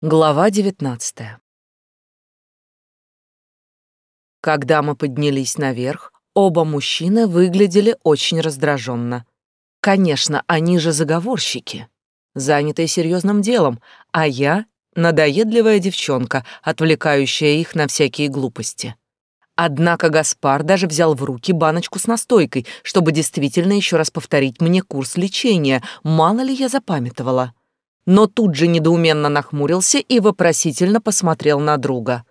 Глава девятнадцатая. Когда мы поднялись наверх, оба мужчины выглядели очень раздраженно. Конечно, они же заговорщики, занятые серьезным делом, а я — надоедливая девчонка, отвлекающая их на всякие глупости. Однако Гаспар даже взял в руки баночку с настойкой, чтобы действительно еще раз повторить мне курс лечения, мало ли я запамятовала но тут же недоуменно нахмурился и вопросительно посмотрел на друга.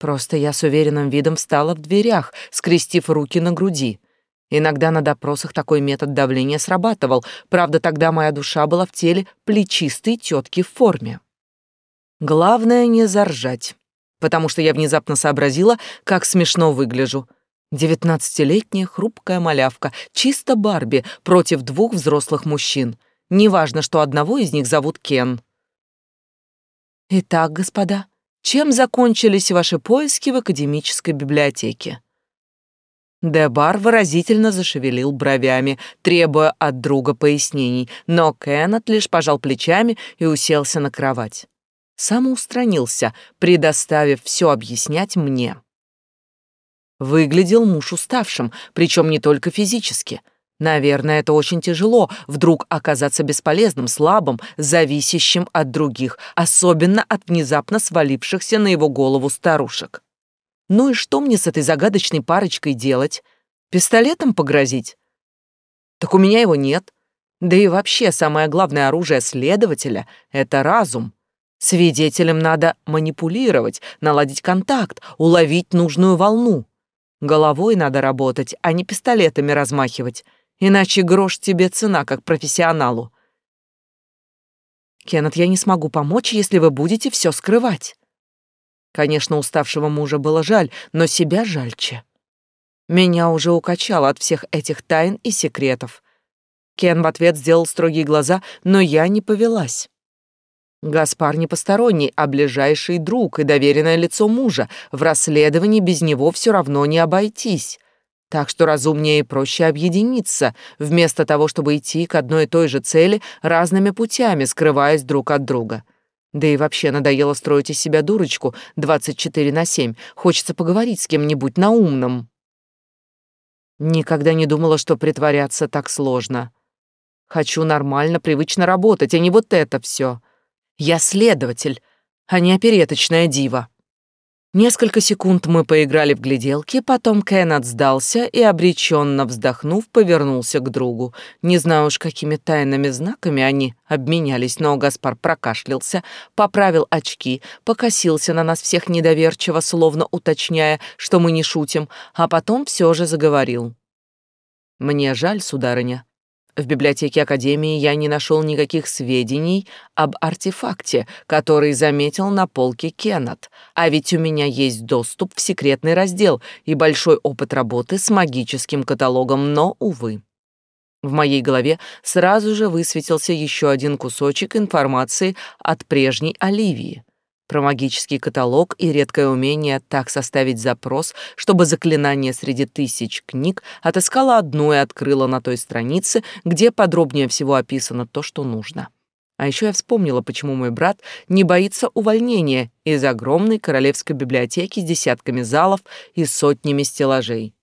Просто я с уверенным видом встала в дверях, скрестив руки на груди. Иногда на допросах такой метод давления срабатывал, правда, тогда моя душа была в теле плечистой тетки в форме. Главное не заржать, потому что я внезапно сообразила, как смешно выгляжу. Девятнадцатилетняя хрупкая малявка, чисто Барби против двух взрослых мужчин — Неважно, что одного из них зовут Кен. Итак, господа, чем закончились ваши поиски в академической библиотеке? Дебар выразительно зашевелил бровями, требуя от друга пояснений, но Кеннет лишь пожал плечами и уселся на кровать. Самоустранился, предоставив все объяснять мне. Выглядел муж уставшим, причем не только физически — Наверное, это очень тяжело вдруг оказаться бесполезным, слабым, зависящим от других, особенно от внезапно свалившихся на его голову старушек. Ну и что мне с этой загадочной парочкой делать? Пистолетом погрозить? Так у меня его нет. Да и вообще самое главное оружие следователя — это разум. Свидетелям надо манипулировать, наладить контакт, уловить нужную волну. Головой надо работать, а не пистолетами размахивать — иначе грош тебе цена как профессионалу. Кеннет, я не смогу помочь, если вы будете все скрывать. Конечно, уставшего мужа было жаль, но себя жальче. Меня уже укачало от всех этих тайн и секретов. Кен в ответ сделал строгие глаза, но я не повелась. Гаспар не посторонний, а ближайший друг и доверенное лицо мужа. В расследовании без него все равно не обойтись. Так что разумнее и проще объединиться, вместо того, чтобы идти к одной и той же цели разными путями, скрываясь друг от друга. Да и вообще надоело строить из себя дурочку 24 на 7. Хочется поговорить с кем-нибудь на умном. Никогда не думала, что притворяться так сложно. Хочу нормально, привычно работать, а не вот это все. Я следователь, а не опереточная дива. Несколько секунд мы поиграли в гляделки, потом Кеннет сдался и, обреченно вздохнув, повернулся к другу. Не знаю уж, какими тайными знаками они обменялись, но Гаспар прокашлялся, поправил очки, покосился на нас всех недоверчиво, словно уточняя, что мы не шутим, а потом все же заговорил. «Мне жаль, сударыня, в библиотеке Академии я не нашел никаких сведений об артефакте, который заметил на полке Кеннет, а ведь у меня есть доступ в секретный раздел и большой опыт работы с магическим каталогом, но, увы. В моей голове сразу же высветился еще один кусочек информации от прежней Оливии про магический каталог и редкое умение так составить запрос, чтобы заклинание среди тысяч книг отыскало одно и открыло на той странице, где подробнее всего описано то, что нужно. А еще я вспомнила, почему мой брат не боится увольнения из огромной королевской библиотеки с десятками залов и сотнями стеллажей.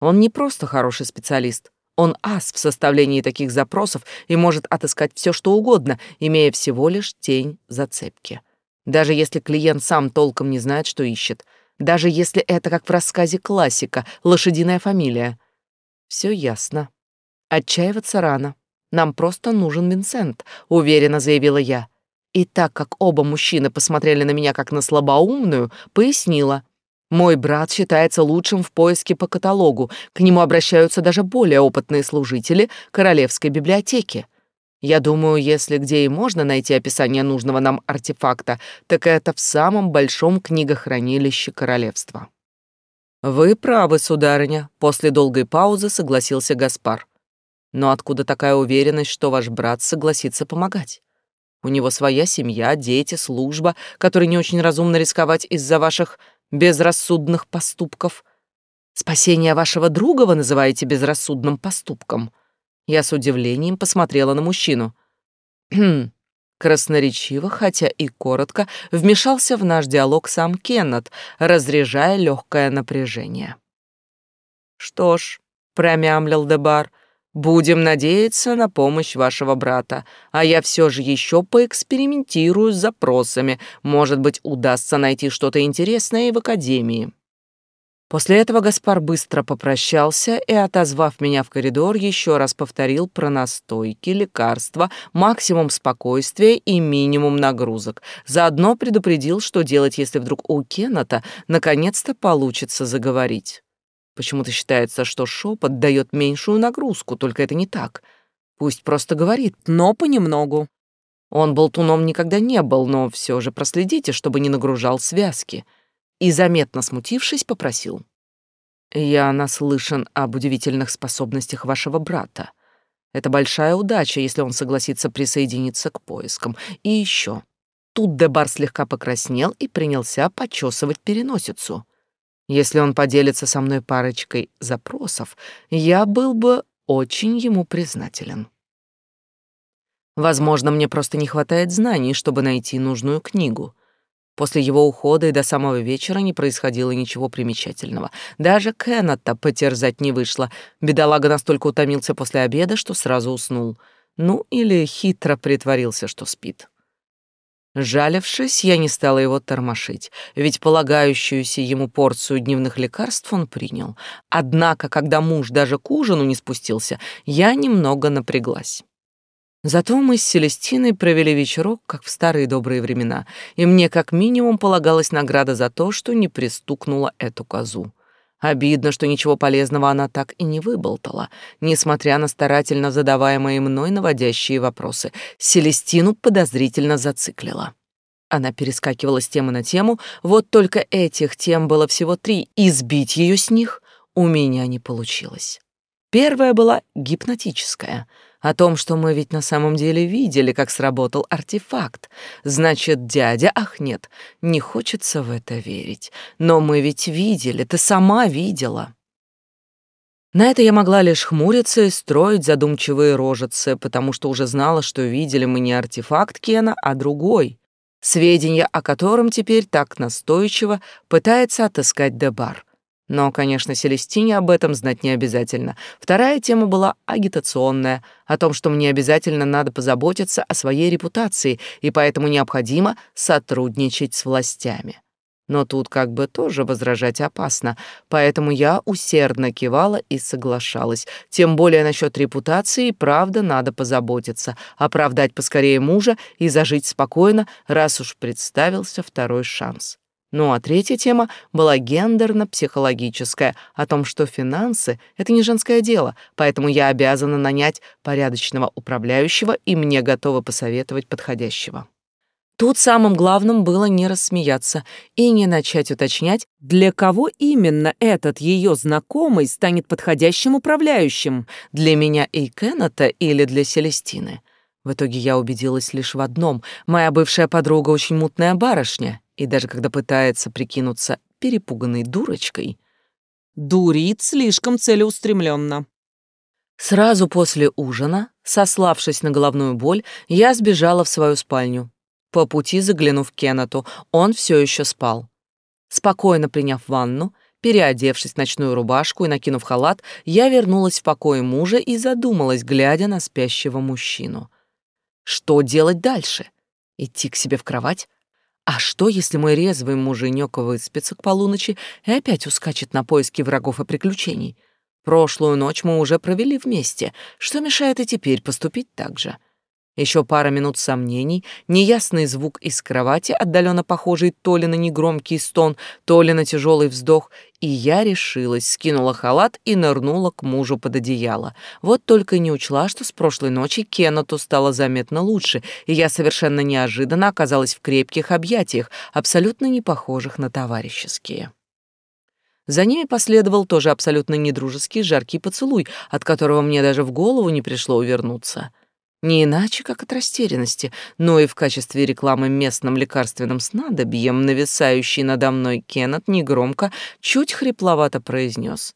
Он не просто хороший специалист, он ас в составлении таких запросов и может отыскать все, что угодно, имея всего лишь тень зацепки. Даже если клиент сам толком не знает, что ищет. Даже если это, как в рассказе классика, лошадиная фамилия. Все ясно. Отчаиваться рано. Нам просто нужен Винсент, уверенно заявила я. И так как оба мужчины посмотрели на меня как на слабоумную, пояснила. Мой брат считается лучшим в поиске по каталогу. К нему обращаются даже более опытные служители Королевской библиотеки. Я думаю, если где и можно найти описание нужного нам артефакта, так это в самом большом книгохранилище королевства. Вы правы, сударыня, после долгой паузы согласился Гаспар. Но откуда такая уверенность, что ваш брат согласится помогать? У него своя семья, дети, служба, которой не очень разумно рисковать из-за ваших безрассудных поступков. Спасение вашего друга вы называете безрассудным поступком? Я с удивлением посмотрела на мужчину. «Хм, Красноречиво, хотя и коротко, вмешался в наш диалог сам Кеннет, разряжая легкое напряжение. «Что ж», — промямлил Дебар, — «будем надеяться на помощь вашего брата, а я все же еще поэкспериментирую с запросами, может быть, удастся найти что-то интересное и в Академии». После этого Гаспар быстро попрощался и, отозвав меня в коридор, еще раз повторил про настойки, лекарства, максимум спокойствия и минимум нагрузок. Заодно предупредил, что делать, если вдруг у Кеннета наконец-то получится заговорить. Почему-то считается, что шепот дает меньшую нагрузку, только это не так. Пусть просто говорит, но понемногу. Он болтуном никогда не был, но все же проследите, чтобы не нагружал связки — и, заметно смутившись, попросил. «Я наслышан об удивительных способностях вашего брата. Это большая удача, если он согласится присоединиться к поискам. И еще. Тут Дебар слегка покраснел и принялся почесывать переносицу. Если он поделится со мной парочкой запросов, я был бы очень ему признателен. Возможно, мне просто не хватает знаний, чтобы найти нужную книгу. После его ухода и до самого вечера не происходило ничего примечательного. Даже Кеннета потерзать не вышло. Бедолага настолько утомился после обеда, что сразу уснул. Ну, или хитро притворился, что спит. Жалившись, я не стала его тормошить, ведь полагающуюся ему порцию дневных лекарств он принял. Однако, когда муж даже к ужину не спустился, я немного напряглась. Зато мы с Селестиной провели вечерок, как в старые добрые времена, и мне как минимум полагалась награда за то, что не пристукнула эту козу. Обидно, что ничего полезного она так и не выболтала, несмотря на старательно задаваемые мной наводящие вопросы. Селестину подозрительно зациклила. Она перескакивала с темы на тему, вот только этих тем было всего три, и сбить ее с них у меня не получилось. Первая была гипнотическая — о том, что мы ведь на самом деле видели, как сработал артефакт. Значит, дядя, ах нет, не хочется в это верить. Но мы ведь видели, ты сама видела. На это я могла лишь хмуриться и строить задумчивые рожицы, потому что уже знала, что видели мы не артефакт Кена, а другой, сведения о котором теперь так настойчиво пытается отыскать Дебар. Но, конечно, Селестине об этом знать не обязательно. Вторая тема была агитационная, о том, что мне обязательно надо позаботиться о своей репутации, и поэтому необходимо сотрудничать с властями. Но тут как бы тоже возражать опасно, поэтому я усердно кивала и соглашалась. Тем более насчет репутации, правда, надо позаботиться, оправдать поскорее мужа и зажить спокойно, раз уж представился второй шанс. Ну а третья тема была гендерно-психологическая, о том, что финансы — это не женское дело, поэтому я обязана нанять порядочного управляющего и мне готова посоветовать подходящего. Тут самым главным было не рассмеяться и не начать уточнять, для кого именно этот ее знакомый станет подходящим управляющим, для меня и Кеннета или для Селестины. В итоге я убедилась лишь в одном — моя бывшая подруга очень мутная барышня, и даже когда пытается прикинуться перепуганной дурочкой, дурит слишком целеустремленно. Сразу после ужина, сославшись на головную боль, я сбежала в свою спальню. По пути заглянув к Кеннету, он все еще спал. Спокойно приняв ванну, переодевшись в ночную рубашку и накинув халат, я вернулась в покой мужа и задумалась, глядя на спящего мужчину. Что делать дальше? Идти к себе в кровать? А что, если мой резвый муженек выспится к полуночи и опять ускачет на поиски врагов и приключений? Прошлую ночь мы уже провели вместе. Что мешает и теперь поступить так же? Еще пара минут сомнений, неясный звук из кровати, отдаленно похожий то ли на негромкий стон, то ли на тяжелый вздох, и я решилась, скинула халат и нырнула к мужу под одеяло. Вот только не учла, что с прошлой ночи Кеннету стало заметно лучше, и я совершенно неожиданно оказалась в крепких объятиях, абсолютно не похожих на товарищеские. За ними последовал тоже абсолютно недружеский жаркий поцелуй, от которого мне даже в голову не пришло увернуться — не иначе, как от растерянности, но и в качестве рекламы местным лекарственным снадобьем, нависающий надо мной Кеннет негромко, чуть хрипловато произнес.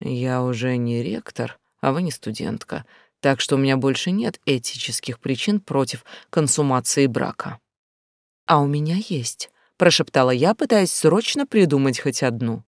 «Я уже не ректор, а вы не студентка, Так что у меня больше нет этических причин против консумации брака. А у меня есть, прошептала я, пытаясь срочно придумать хоть одну.